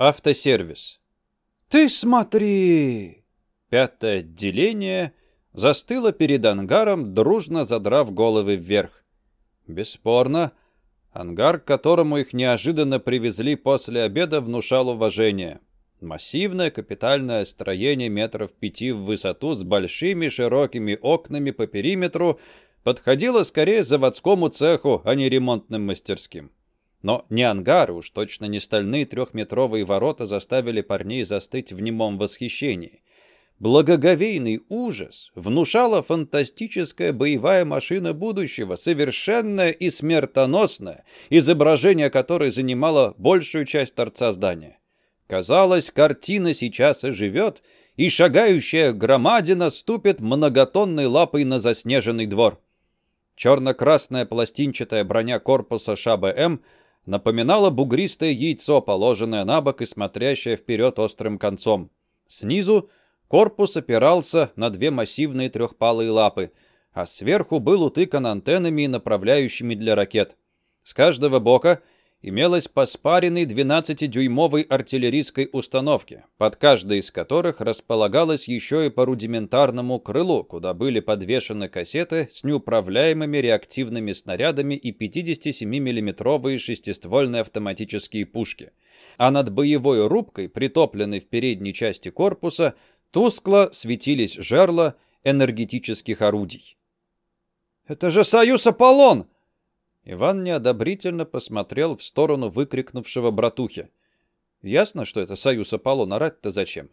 Автосервис. «Ты смотри!» Пятое отделение застыло перед ангаром, дружно задрав головы вверх. Бесспорно, ангар, к которому их неожиданно привезли после обеда, внушал уважение. Массивное капитальное строение метров пяти в высоту с большими широкими окнами по периметру подходило скорее заводскому цеху, а не ремонтным мастерским. Но не ангары, уж точно не стальные трехметровые ворота заставили парней застыть в немом восхищении. Благоговейный ужас внушала фантастическая боевая машина будущего, совершенная и смертоносная, изображение которой занимало большую часть торца здания. Казалось, картина сейчас оживет, и шагающая громадина ступит многотонной лапой на заснеженный двор. Черно-красная пластинчатая броня корпуса ШБМ – напоминало бугристое яйцо, положенное на бок и смотрящее вперед острым концом. Снизу корпус опирался на две массивные трехпалые лапы, а сверху был утыкан антеннами и направляющими для ракет. С каждого бока – имелось по спаренной 12-дюймовой артиллерийской установке, под каждой из которых располагалось еще и по рудиментарному крылу, куда были подвешены кассеты с неуправляемыми реактивными снарядами и 57 миллиметровые шестиствольные автоматические пушки. А над боевой рубкой, притопленной в передней части корпуса, тускло светились жерла энергетических орудий. «Это же «Союз Аполлон!» Иван неодобрительно посмотрел в сторону выкрикнувшего братухи. Ясно, что это союз Аполлон, орать-то зачем?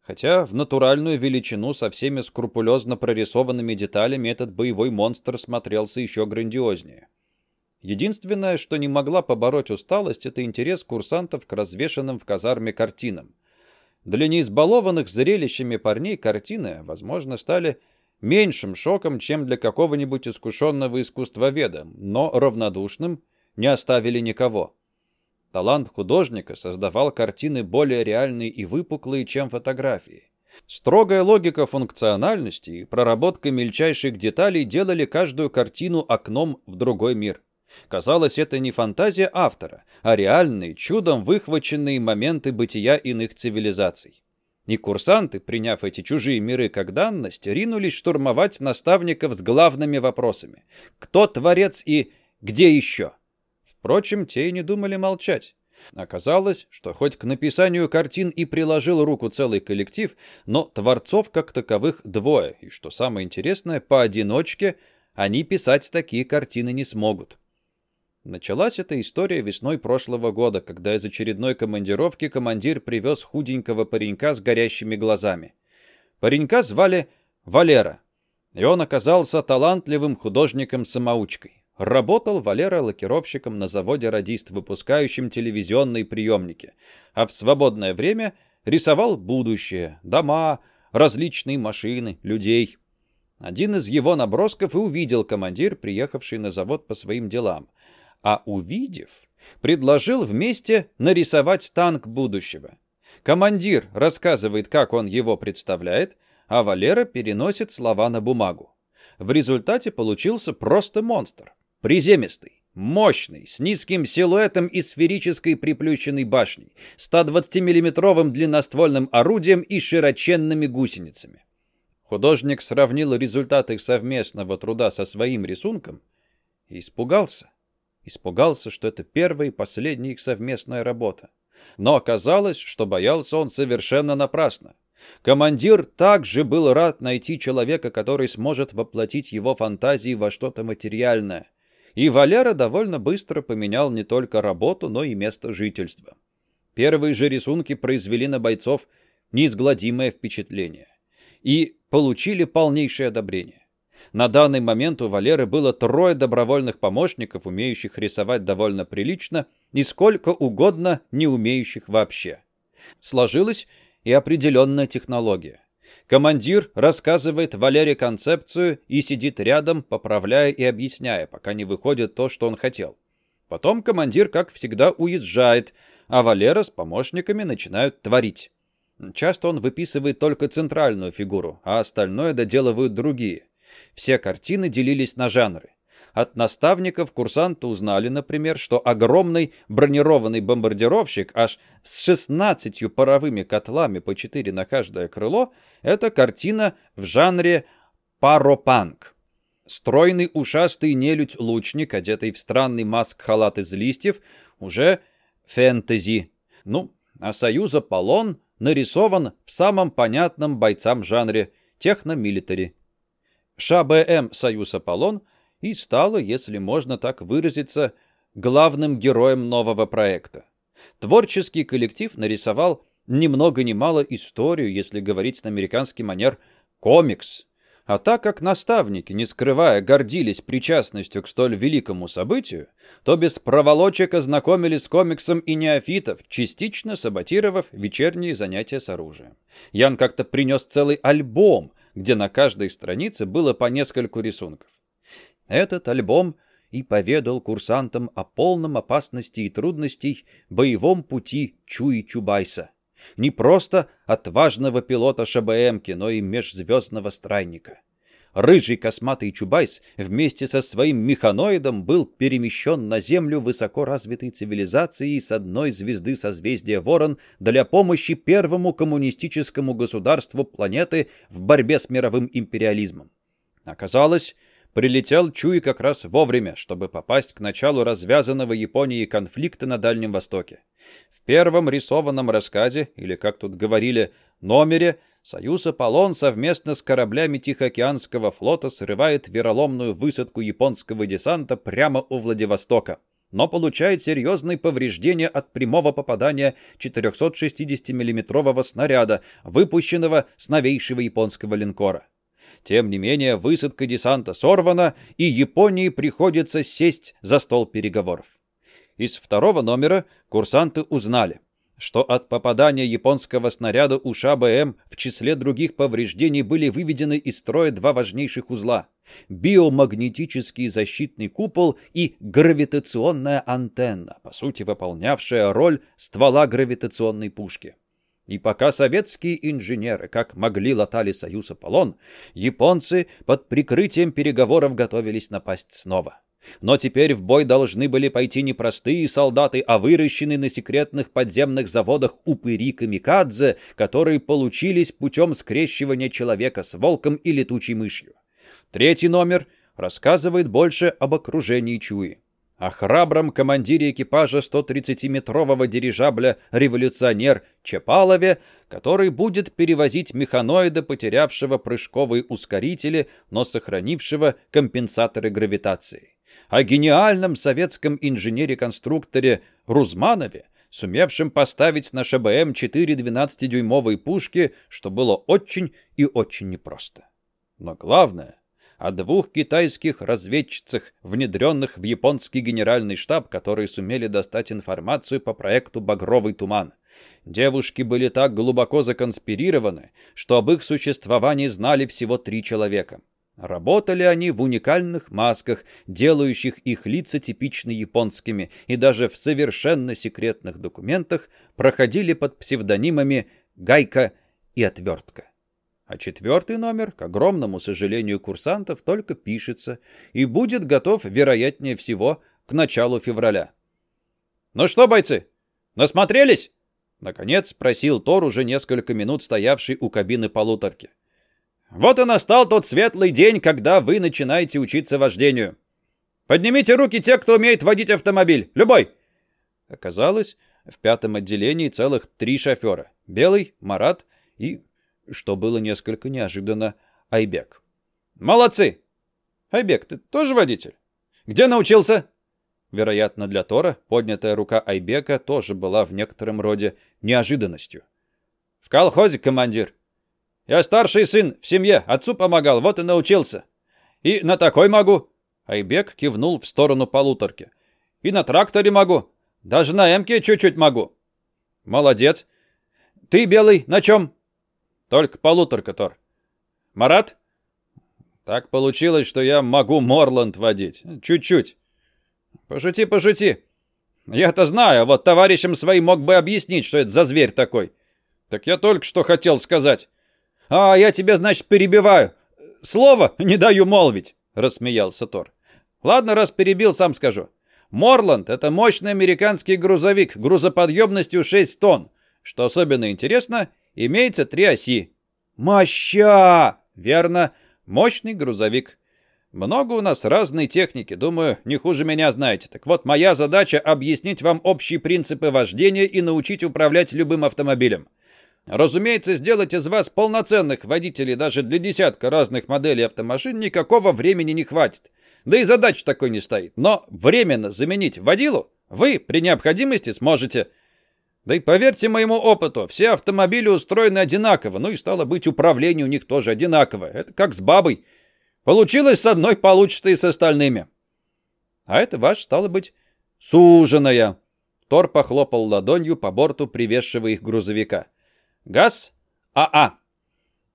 Хотя в натуральную величину со всеми скрупулезно прорисованными деталями этот боевой монстр смотрелся еще грандиознее. Единственное, что не могла побороть усталость, это интерес курсантов к развешанным в казарме картинам. Для неизбалованных зрелищами парней картины, возможно, стали меньшим шоком, чем для какого-нибудь искушенного искусствоведа, но равнодушным не оставили никого. Талант художника создавал картины более реальные и выпуклые, чем фотографии. Строгая логика функциональности и проработка мельчайших деталей делали каждую картину окном в другой мир. Казалось, это не фантазия автора, а реальные, чудом выхваченные моменты бытия иных цивилизаций. И курсанты, приняв эти чужие миры как данность, ринулись штурмовать наставников с главными вопросами. Кто творец и где еще? Впрочем, те и не думали молчать. Оказалось, что хоть к написанию картин и приложил руку целый коллектив, но творцов как таковых двое, и, что самое интересное, поодиночке они писать такие картины не смогут. Началась эта история весной прошлого года, когда из очередной командировки командир привез худенького паренька с горящими глазами. Паренька звали Валера, и он оказался талантливым художником-самоучкой. Работал Валера лакировщиком на заводе «Радист», выпускающим телевизионные приемники, а в свободное время рисовал будущее, дома, различные машины, людей. Один из его набросков и увидел командир, приехавший на завод по своим делам – а увидев, предложил вместе нарисовать танк будущего. Командир рассказывает, как он его представляет, а Валера переносит слова на бумагу. В результате получился просто монстр. Приземистый, мощный, с низким силуэтом и сферической приплющенной башней, 120-миллиметровым длинноствольным орудием и широченными гусеницами. Художник сравнил результат их совместного труда со своим рисунком и испугался. Испугался, что это первая и последняя их совместная работа. Но оказалось, что боялся он совершенно напрасно. Командир также был рад найти человека, который сможет воплотить его фантазии во что-то материальное. И Валера довольно быстро поменял не только работу, но и место жительства. Первые же рисунки произвели на бойцов неизгладимое впечатление. И получили полнейшее одобрение. На данный момент у Валеры было трое добровольных помощников, умеющих рисовать довольно прилично, и сколько угодно не умеющих вообще. Сложилась и определенная технология. Командир рассказывает Валере концепцию и сидит рядом, поправляя и объясняя, пока не выходит то, что он хотел. Потом командир, как всегда, уезжает, а Валера с помощниками начинают творить. Часто он выписывает только центральную фигуру, а остальное доделывают другие. Все картины делились на жанры. От наставников курсанты узнали, например, что огромный бронированный бомбардировщик аж с 16 паровыми котлами по 4 на каждое крыло — это картина в жанре паропанк. Стройный ушастый нелюдь-лучник, одетый в странный маск-халат из листьев, уже фэнтези. Ну, а союз Аполлон нарисован в самом понятном бойцам жанре техно-милитари. ШБМ «Союз Аполлон» и стала, если можно так выразиться, главным героем нового проекта. Творческий коллектив нарисовал ни много ни мало историю, если говорить на американский манер, комикс. А так как наставники, не скрывая, гордились причастностью к столь великому событию, то без проволочек ознакомились с комиксом и неофитов, частично саботировав вечерние занятия с оружием. Ян как-то принес целый альбом, где на каждой странице было по нескольку рисунков. Этот альбом и поведал курсантам о полном опасности и трудностей боевом пути Чуи Чубайса. Не просто отважного пилота ШБМки, но и межзвездного странника. Рыжий косматый Чубайс вместе со своим механоидом был перемещен на Землю высоко развитой цивилизацией с одной звезды созвездия Ворон для помощи первому коммунистическому государству планеты в борьбе с мировым империализмом. Оказалось, прилетел Чуй как раз вовремя, чтобы попасть к началу развязанного Японией конфликта на Дальнем Востоке. В первом рисованном рассказе, или, как тут говорили, номере – Союз Аполлон совместно с кораблями Тихоокеанского флота срывает вероломную высадку японского десанта прямо у Владивостока, но получает серьезные повреждения от прямого попадания 460 миллиметрового снаряда, выпущенного с новейшего японского линкора. Тем не менее, высадка десанта сорвана, и Японии приходится сесть за стол переговоров. Из второго номера курсанты узнали – что от попадания японского снаряда у ШБМ в числе других повреждений были выведены из строя два важнейших узла – биомагнетический защитный купол и гравитационная антенна, по сути выполнявшая роль ствола гравитационной пушки. И пока советские инженеры как могли латали союз Аполлон, японцы под прикрытием переговоров готовились напасть снова. Но теперь в бой должны были пойти не простые солдаты, а выращенные на секретных подземных заводах упыри камикадзе, которые получились путем скрещивания человека с волком и летучей мышью. Третий номер рассказывает больше об окружении Чуи. О храбром командире экипажа 130-метрового дирижабля «Революционер» Чепалове, который будет перевозить механоида, потерявшего прыжковые ускорители, но сохранившего компенсаторы гравитации о гениальном советском инженере-конструкторе Рузманове, сумевшем поставить на ШБМ 4 12-дюймовые пушки, что было очень и очень непросто. Но главное — о двух китайских разведчицах, внедренных в японский генеральный штаб, которые сумели достать информацию по проекту «Багровый туман». Девушки были так глубоко законспирированы, что об их существовании знали всего три человека — Работали они в уникальных масках, делающих их лица типично японскими, и даже в совершенно секретных документах проходили под псевдонимами «Гайка» и «Отвертка». А четвертый номер, к огромному сожалению курсантов, только пишется и будет готов, вероятнее всего, к началу февраля. «Ну что, бойцы, насмотрелись?» Наконец спросил Тор, уже несколько минут стоявший у кабины полуторки. Вот и настал тот светлый день, когда вы начинаете учиться вождению. Поднимите руки те, кто умеет водить автомобиль. Любой. Оказалось, в пятом отделении целых три шофера. Белый, Марат и, что было несколько неожиданно, Айбек. Молодцы! Айбек, ты тоже водитель? Где научился? Вероятно, для Тора поднятая рука Айбека тоже была в некотором роде неожиданностью. В колхозе, командир. Я старший сын в семье, отцу помогал, вот и научился. И на такой могу. Айбек кивнул в сторону полуторки. И на тракторе могу. Даже на эмке чуть-чуть могу. Молодец. Ты, Белый, на чем? Только полуторка, Тор. Марат? Так получилось, что я могу Морланд водить. Чуть-чуть. Пошути, пошути. Я-то знаю, вот товарищам своим мог бы объяснить, что это за зверь такой. Так я только что хотел сказать. «А я тебя, значит, перебиваю. Слово не даю молвить», — рассмеялся Тор. Ладно, раз перебил, сам скажу. Морланд — это мощный американский грузовик грузоподъемностью 6 тонн. Что особенно интересно, имеется три оси. Моща! Верно, мощный грузовик. Много у нас разной техники, думаю, не хуже меня знаете. Так вот, моя задача — объяснить вам общие принципы вождения и научить управлять любым автомобилем. Разумеется, сделать из вас полноценных водителей даже для десятка разных моделей автомашин никакого времени не хватит. Да и задач такой не стоит. Но временно заменить водилу вы при необходимости сможете. Да и поверьте моему опыту, все автомобили устроены одинаково, ну и стало быть, управление у них тоже одинаковое. Это как с бабой. Получилось с одной, получится и с остальными. А это ваш, стало быть, суженая. Тор похлопал ладонью по борту привезшего их грузовика. Газ АА.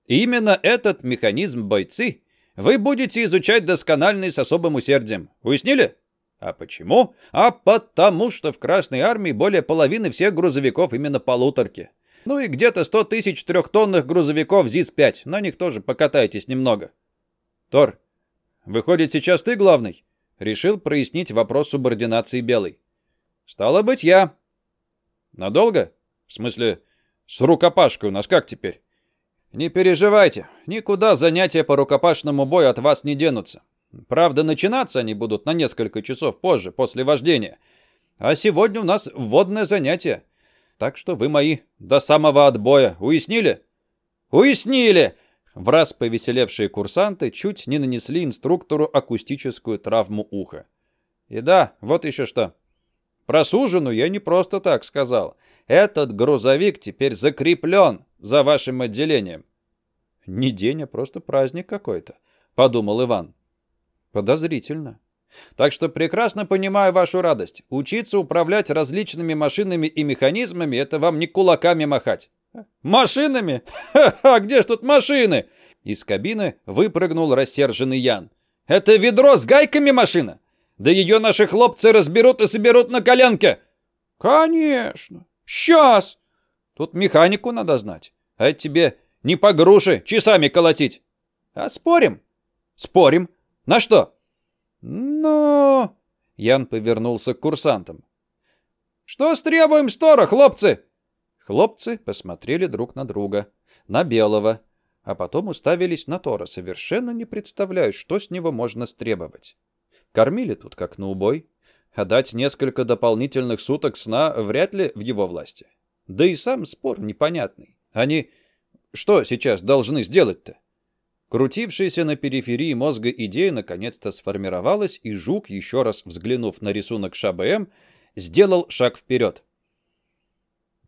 Именно этот механизм бойцы вы будете изучать досконально и с особым усердием. Уяснили? А почему? А потому что в Красной Армии более половины всех грузовиков именно полуторки. Ну и где-то 100 тысяч трехтонных грузовиков ЗИС-5. На них тоже покатайтесь немного. Тор, выходит, сейчас ты главный? Решил прояснить вопрос субординации Белой. Стало быть, я. Надолго? В смысле, с рукопашкой у нас как теперь? Не переживайте, никуда занятия по рукопашному бою от вас не денутся. Правда, начинаться они будут на несколько часов позже, после вождения. А сегодня у нас вводное занятие. Так что вы мои до самого отбоя. Уяснили? Уяснили! В раз повеселевшие курсанты чуть не нанесли инструктору акустическую травму уха. И да, вот еще что. Про сужену я не просто так сказал. Этот грузовик теперь закреплен за вашим отделением. Не день, а просто праздник какой-то, подумал Иван. Подозрительно. Так что прекрасно понимаю вашу радость. Учиться управлять различными машинами и механизмами — это вам не кулаками махать. «Машинами? Ха-ха, где ж тут машины?» Из кабины выпрыгнул рассерженный Ян. «Это ведро с гайками машина? Да ее наши хлопцы разберут и соберут на коленке!» «Конечно! Сейчас!» «Тут механику надо знать. А тебе не по груши часами колотить!» «А спорим?» «Спорим. На что?» «Ну...» Ян повернулся к курсантам. «Что стребуем стора, хлопцы?» Хлопцы посмотрели друг на друга, на Белого, а потом уставились на Тора, совершенно не представляя, что с него можно стребовать. Кормили тут как на убой, а дать несколько дополнительных суток сна вряд ли в его власти. Да и сам спор непонятный. Они что сейчас должны сделать-то? Крутившаяся на периферии мозга идея наконец-то сформировалась, и Жук, еще раз взглянув на рисунок ШБМ, сделал шаг вперед.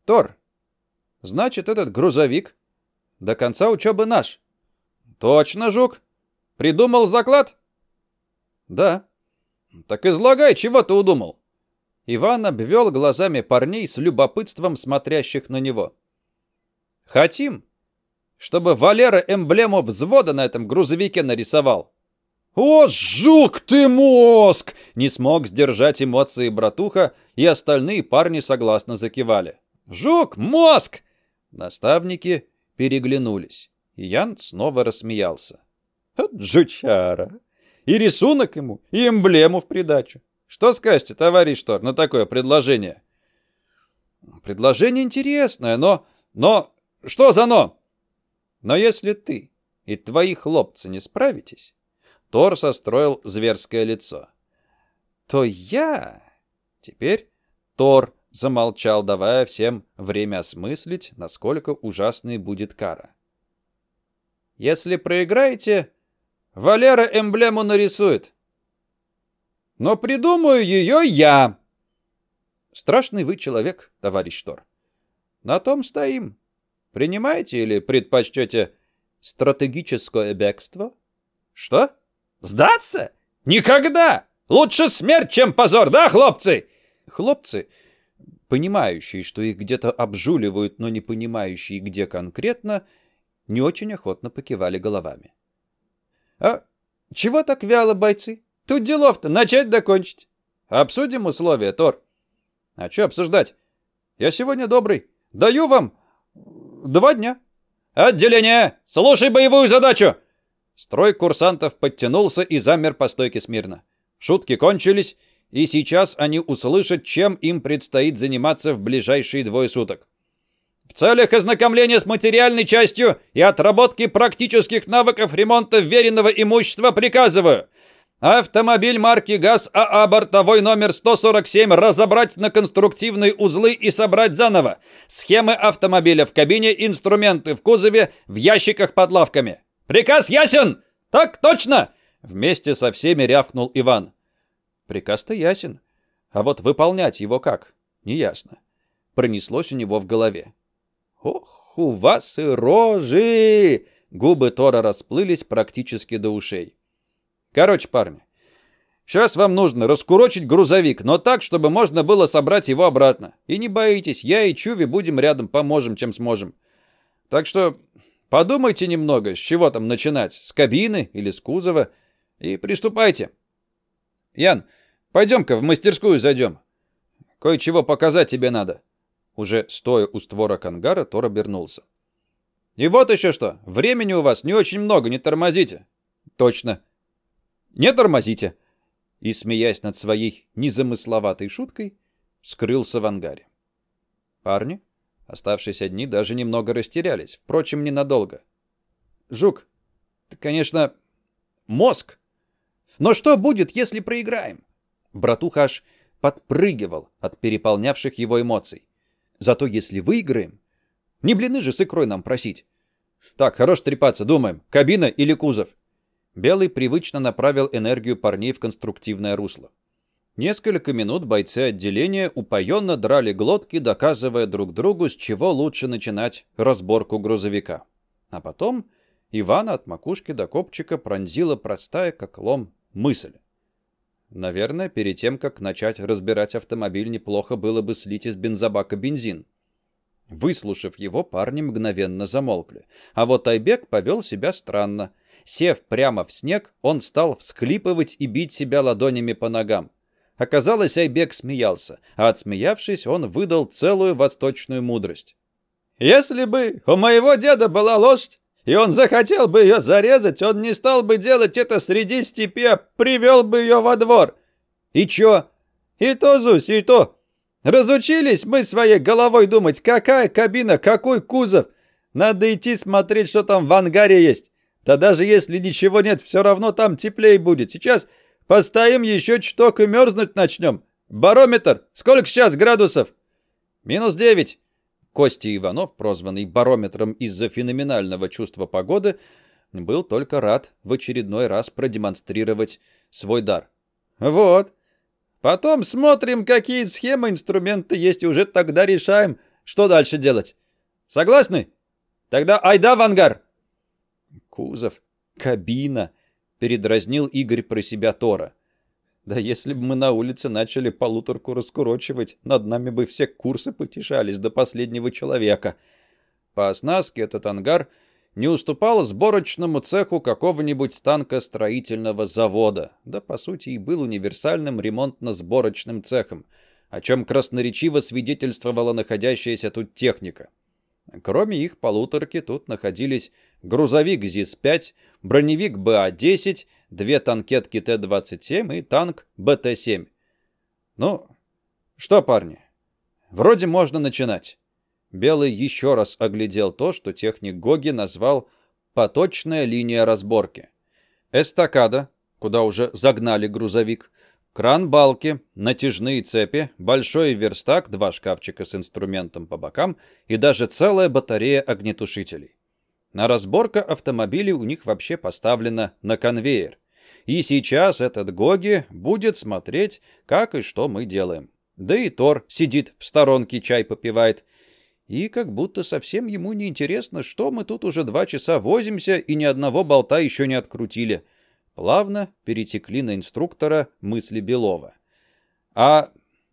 «Тор, Значит, этот грузовик до конца учебы наш. Точно, Жук? Придумал заклад? Да. Так излагай, чего ты удумал? Иван обвел глазами парней с любопытством смотрящих на него. Хотим, чтобы Валера эмблему взвода на этом грузовике нарисовал. «О, жук ты мозг!» Не смог сдержать эмоции братуха, и остальные парни согласно закивали. «Жук, мозг! Наставники переглянулись, Ян снова рассмеялся. «От жучара! И рисунок ему, и эмблему в придачу. Что скажете, товарищ Тор, на такое предложение?» «Предложение интересное, но... Но... Что за но?» «Но если ты и твои хлопцы не справитесь...» Тор состроил зверское лицо. «То я...» Теперь Тор замолчал, давая всем время осмыслить, насколько ужасной будет кара. «Если проиграете, Валера эмблему нарисует. Но придумаю ее я!» «Страшный вы человек, товарищ Тор. На том стоим. Принимаете или предпочтете стратегическое бегство?» «Что? Сдаться? Никогда! Лучше смерть, чем позор, да, хлопцы?» Хлопцы понимающие, что их где-то обжуливают, но не понимающие, где конкретно, не очень охотно покивали головами. «А чего так вяло, бойцы? Тут делов-то начать докончить. Обсудим условия, Тор». «А что обсуждать? Я сегодня добрый. Даю вам два дня». «Отделение! Слушай боевую задачу!» Строй курсантов подтянулся и замер по стойке смирно. Шутки кончились, и сейчас они услышат, чем им предстоит заниматься в ближайшие двое суток. Целях ознакомления с материальной частью и отработки практических навыков ремонта веренного имущества приказываю автомобиль марки ГАЗ АА бортовой номер 147 разобрать на конструктивные узлы и собрать заново. Схемы автомобиля в кабине, инструменты в кузове, в ящиках под лавками. Приказ ясен? Так точно! Вместе со всеми рявкнул Иван. Приказ-то ясен. А вот выполнять его как? Неясно. Пронеслось у него в голове. Ох, у вас и рожи! Губы Тора расплылись практически до ушей. Короче, парни, сейчас вам нужно раскурочить грузовик, но так, чтобы можно было собрать его обратно. И не боитесь, я и Чуви будем рядом, поможем, чем сможем. Так что подумайте немного, с чего там начинать, с кабины или с кузова, и приступайте. Ян, пойдем-ка в мастерскую зайдем. Кое-чего показать тебе надо. Уже стоя у створок ангара, Тор обернулся. «И вот еще что! Времени у вас не очень много, не тормозите!» «Точно!» «Не тормозите!» И, смеясь над своей незамысловатой шуткой, скрылся в ангаре. Парни, оставшись одни, даже немного растерялись, впрочем, ненадолго. «Жук, ты, конечно, мозг! Но что будет, если проиграем?» Братуха аж подпрыгивал от переполнявших его эмоций. Зато если выиграем, не блины же с икрой нам просить. Так, хорош трепаться, думаем, кабина или кузов? Белый привычно направил энергию парней в конструктивное русло. Несколько минут бойцы отделения упоенно драли глотки, доказывая друг другу, с чего лучше начинать разборку грузовика. А потом Ивана от макушки до копчика пронзила простая, как лом, мысль. Наверное, перед тем, как начать разбирать автомобиль, неплохо было бы слить из бензобака бензин. Выслушав его, парни мгновенно замолкли. А вот Айбек повел себя странно. Сев прямо в снег, он стал всхлипывать и бить себя ладонями по ногам. Оказалось, Айбек смеялся, а отсмеявшись, он выдал целую восточную мудрость. «Если бы у моего деда была лошадь, и он захотел бы ее зарезать, он не стал бы делать это среди степи, а привел бы ее во двор. И чё? И то, Зусь, и то. Разучились мы своей головой думать, какая кабина, какой кузов. Надо идти смотреть, что там в ангаре есть. Да даже если ничего нет, все равно там теплее будет. Сейчас постоим еще чуток и мерзнуть начнем. Барометр, сколько сейчас градусов? Минус девять. Костя Иванов, прозванный барометром из-за феноменального чувства погоды, был только рад в очередной раз продемонстрировать свой дар. «Вот. Потом смотрим, какие схемы, инструменты есть, и уже тогда решаем, что дальше делать. Согласны? Тогда айда в ангар!» «Кузов, кабина», — передразнил Игорь про себя Тора. Да если бы мы на улице начали полуторку раскурочивать, над нами бы все курсы потешались до последнего человека. По оснастке этот ангар не уступал сборочному цеху какого-нибудь станкостроительного завода, да по сути и был универсальным ремонтно-сборочным цехом, о чем красноречиво свидетельствовала находящаяся тут техника. Кроме их полуторки тут находились грузовик ЗИС-5, броневик БА-10, две танкетки Т-27 и танк БТ-7. Ну, что, парни, вроде можно начинать. Белый еще раз оглядел то, что техник Гоги назвал «поточная линия разборки». Эстакада, куда уже загнали грузовик, кран балки, натяжные цепи, большой верстак, два шкафчика с инструментом по бокам и даже целая батарея огнетушителей. На разборка автомобилей у них вообще поставлена на конвейер. И сейчас этот Гоги будет смотреть, как и что мы делаем. Да и Тор сидит в сторонке, чай попивает. И как будто совсем ему не интересно, что мы тут уже два часа возимся и ни одного болта еще не открутили. Плавно перетекли на инструктора мысли Белова. «А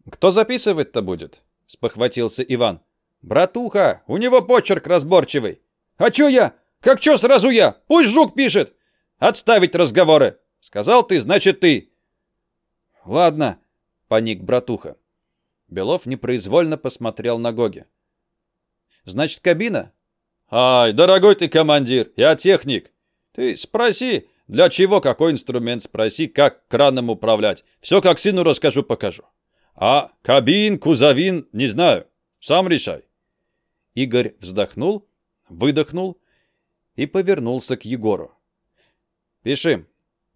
кто записывать-то будет?» — спохватился Иван. «Братуха, у него почерк разборчивый». «А чё я? Как чё сразу я? Пусть Жук пишет!» «Отставить разговоры!» Сказал ты, значит ты. Ладно, паник братуха. Белов непроизвольно посмотрел на Гоги. Значит, кабина? Ай, дорогой ты командир, я техник. Ты спроси, Для чего какой инструмент, спроси, как краном управлять. Все как сыну расскажу, покажу. А кабин, кузовин, не знаю. Сам решай. Игорь вздохнул, выдохнул и повернулся к Егору. Пиши.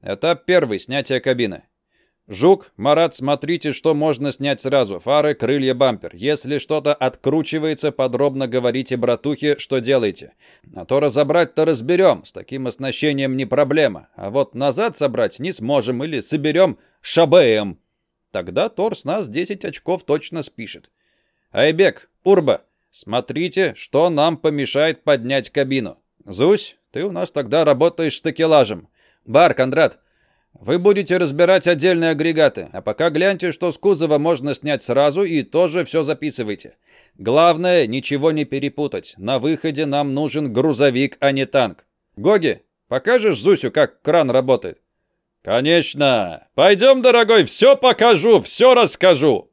Этап первый. Снятие кабины. Жук, Марат, смотрите, что можно снять сразу. Фары, крылья, бампер. Если что-то откручивается, подробно говорите братухе, что делаете. А то разобрать-то разберем. С таким оснащением не проблема. А вот назад собрать не сможем или соберем шабеем. Тогда Тор нас 10 очков точно спишет. Айбек, Урба, смотрите, что нам помешает поднять кабину. Зусь, ты у нас тогда работаешь с такелажем. Бар, Кондрат, вы будете разбирать отдельные агрегаты, а пока гляньте, что с кузова можно снять сразу и тоже все записывайте. Главное, ничего не перепутать. На выходе нам нужен грузовик, а не танк. Гоги, покажешь Зусю, как кран работает? Конечно. Пойдем, дорогой, все покажу, все расскажу.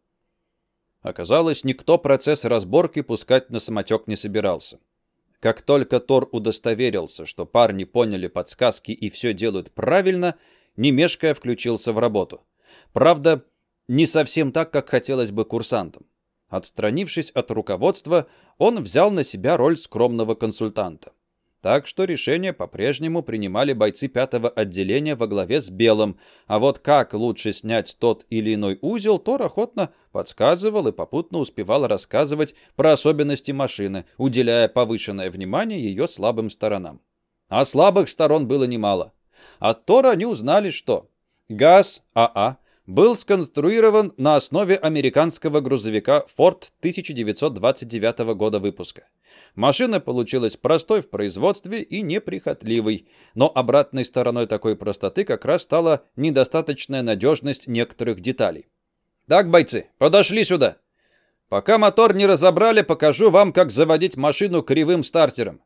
Оказалось, никто процесс разборки пускать на самотек не собирался. Как только Тор удостоверился, что парни поняли подсказки и все делают правильно, не мешкая включился в работу. Правда, не совсем так, как хотелось бы курсантам. Отстранившись от руководства, он взял на себя роль скромного консультанта. Так что решения по-прежнему принимали бойцы пятого отделения во главе с Белым, а вот как лучше снять тот или иной узел, Тор охотно подсказывал и попутно успевал рассказывать про особенности машины, уделяя повышенное внимание ее слабым сторонам. А слабых сторон было немало. От Тора они узнали, что ГАЗ АА был сконструирован на основе американского грузовика Ford 1929 года выпуска. Машина получилась простой в производстве и неприхотливой, но обратной стороной такой простоты как раз стала недостаточная надежность некоторых деталей. «Так, бойцы, подошли сюда. Пока мотор не разобрали, покажу вам, как заводить машину кривым стартером.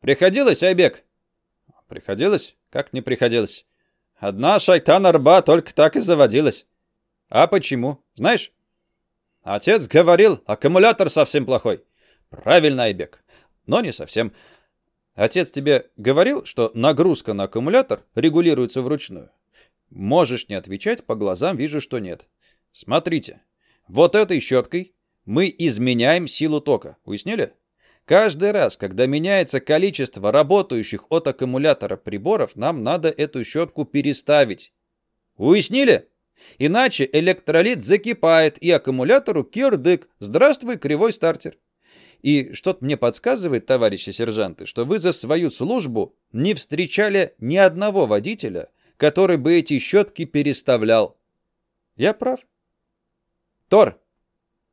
Приходилось, Айбек?» «Приходилось? Как не приходилось?» «Одна шайтан-арба только так и заводилась». «А почему? Знаешь?» «Отец говорил, аккумулятор совсем плохой». Правильно, Айбек. Но не совсем. Отец тебе говорил, что нагрузка на аккумулятор регулируется вручную? Можешь не отвечать, по глазам вижу, что нет. Смотрите. Вот этой щеткой мы изменяем силу тока. Уяснили? Каждый раз, когда меняется количество работающих от аккумулятора приборов, нам надо эту щетку переставить. Уяснили? Иначе электролит закипает, и аккумулятору кирдык. Здравствуй, кривой стартер. И что-то мне подсказывает, товарищи сержанты, что вы за свою службу не встречали ни одного водителя, который бы эти щетки переставлял. Я прав? Тор,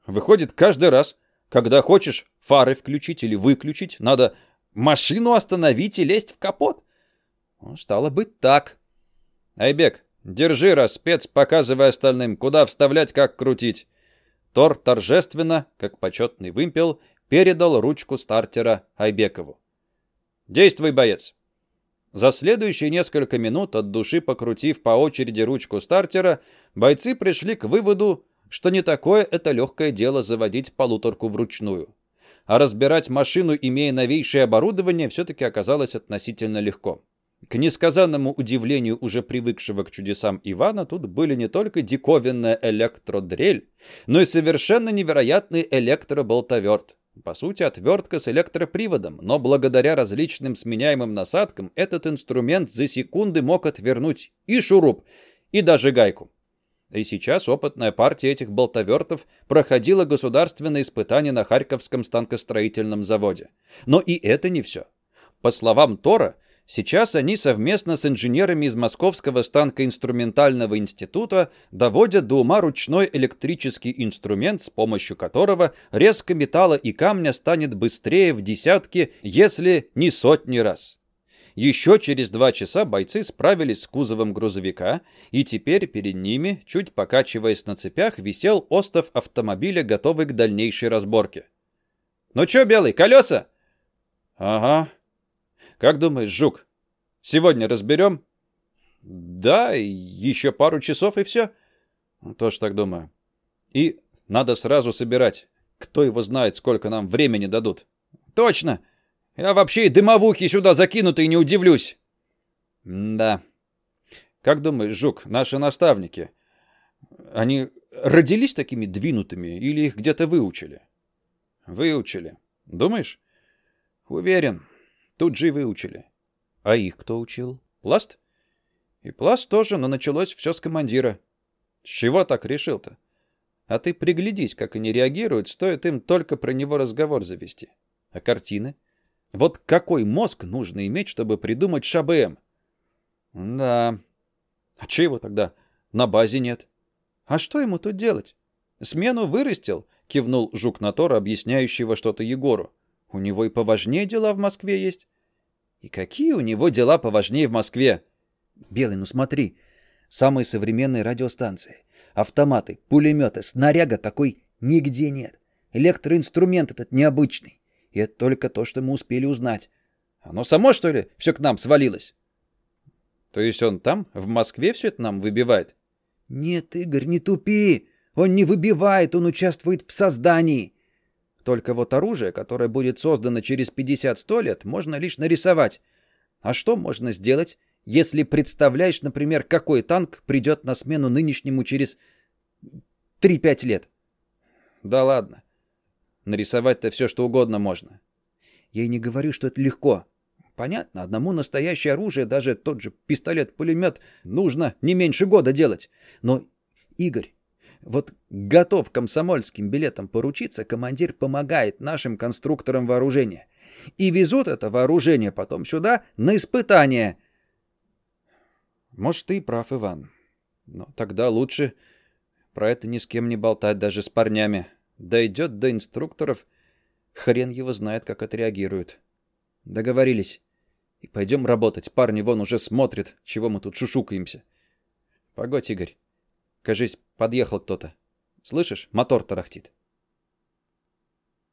выходит, каждый раз, когда хочешь фары включить или выключить, надо машину остановить и лезть в капот? Ну, стало быть так. Айбек, держи, раз спец, показывай остальным, куда вставлять, как крутить. Тор торжественно, как почетный вымпел, передал ручку стартера Айбекову. «Действуй, боец!» За следующие несколько минут, от души покрутив по очереди ручку стартера, бойцы пришли к выводу, что не такое это легкое дело заводить полуторку вручную. А разбирать машину, имея новейшее оборудование, все-таки оказалось относительно легко. К несказанному удивлению уже привыкшего к чудесам Ивана, тут были не только диковинная электродрель, но и совершенно невероятный электроболтоверт. По сути, отвертка с электроприводом, но благодаря различным сменяемым насадкам этот инструмент за секунды мог отвернуть и шуруп, и даже гайку. И сейчас опытная партия этих болтовертов проходила государственные испытания на Харьковском станкостроительном заводе. Но и это не все. По словам Тора, Сейчас они совместно с инженерами из Московского станкоинструментального института доводят до ума ручной электрический инструмент, с помощью которого резко металла и камня станет быстрее в десятки, если не сотни раз. Еще через два часа бойцы справились с кузовом грузовика, и теперь перед ними, чуть покачиваясь на цепях, висел остов автомобиля, готовый к дальнейшей разборке. «Ну чё, Белый, колеса?» «Ага», как думаешь, Жук, сегодня разберем? Да, еще пару часов и все. Тоже так думаю. И надо сразу собирать. Кто его знает, сколько нам времени дадут. Точно. Я вообще и дымовухе сюда закинутой не удивлюсь. да, Как думаешь, Жук, наши наставники, они родились такими двинутыми или их где-то выучили? Выучили. Думаешь? Уверен. Тут же и выучили. А их кто учил? Пласт? И Пласт тоже, но началось все с командира. С чего так решил-то? А ты приглядись, как они реагируют, стоит им только про него разговор завести. А картины? Вот какой мозг нужно иметь, чтобы придумать ШБМ? Да. А че его тогда на базе нет? А что ему тут делать? Смену вырастил, кивнул Жук на Тора, объясняющего что-то Егору. У него и поважнее дела в Москве есть. И какие у него дела поважнее в Москве? Белый, ну смотри. Самые современные радиостанции. Автоматы, пулеметы, снаряга какой нигде нет. Электроинструмент этот необычный. И это только то, что мы успели узнать. Оно само, что ли, все к нам свалилось? То есть он там, в Москве, все это нам выбивает? Нет, Игорь, не тупи. Он не выбивает, он участвует в создании. Только вот оружие, которое будет создано через 50-100 лет, можно лишь нарисовать. А что можно сделать, если представляешь, например, какой танк придет на смену нынешнему через 3-5 лет? Да ладно. Нарисовать-то все, что угодно можно. Я и не говорю, что это легко. Понятно, одному настоящее оружие, даже тот же пистолет-пулемет, нужно не меньше года делать. Но, Игорь, вот готов комсомольским билетом поручиться, командир помогает нашим конструкторам вооружения. И везут это вооружение потом сюда на испытание. Может, ты и прав, Иван. Но тогда лучше про это ни с кем не болтать, даже с парнями. Дойдет до инструкторов, хрен его знает, как отреагируют. Договорились. И пойдем работать. Парни вон уже смотрят, чего мы тут шушукаемся. Погодь, Игорь. Кажись, подъехал кто-то. Слышишь, мотор тарахтит.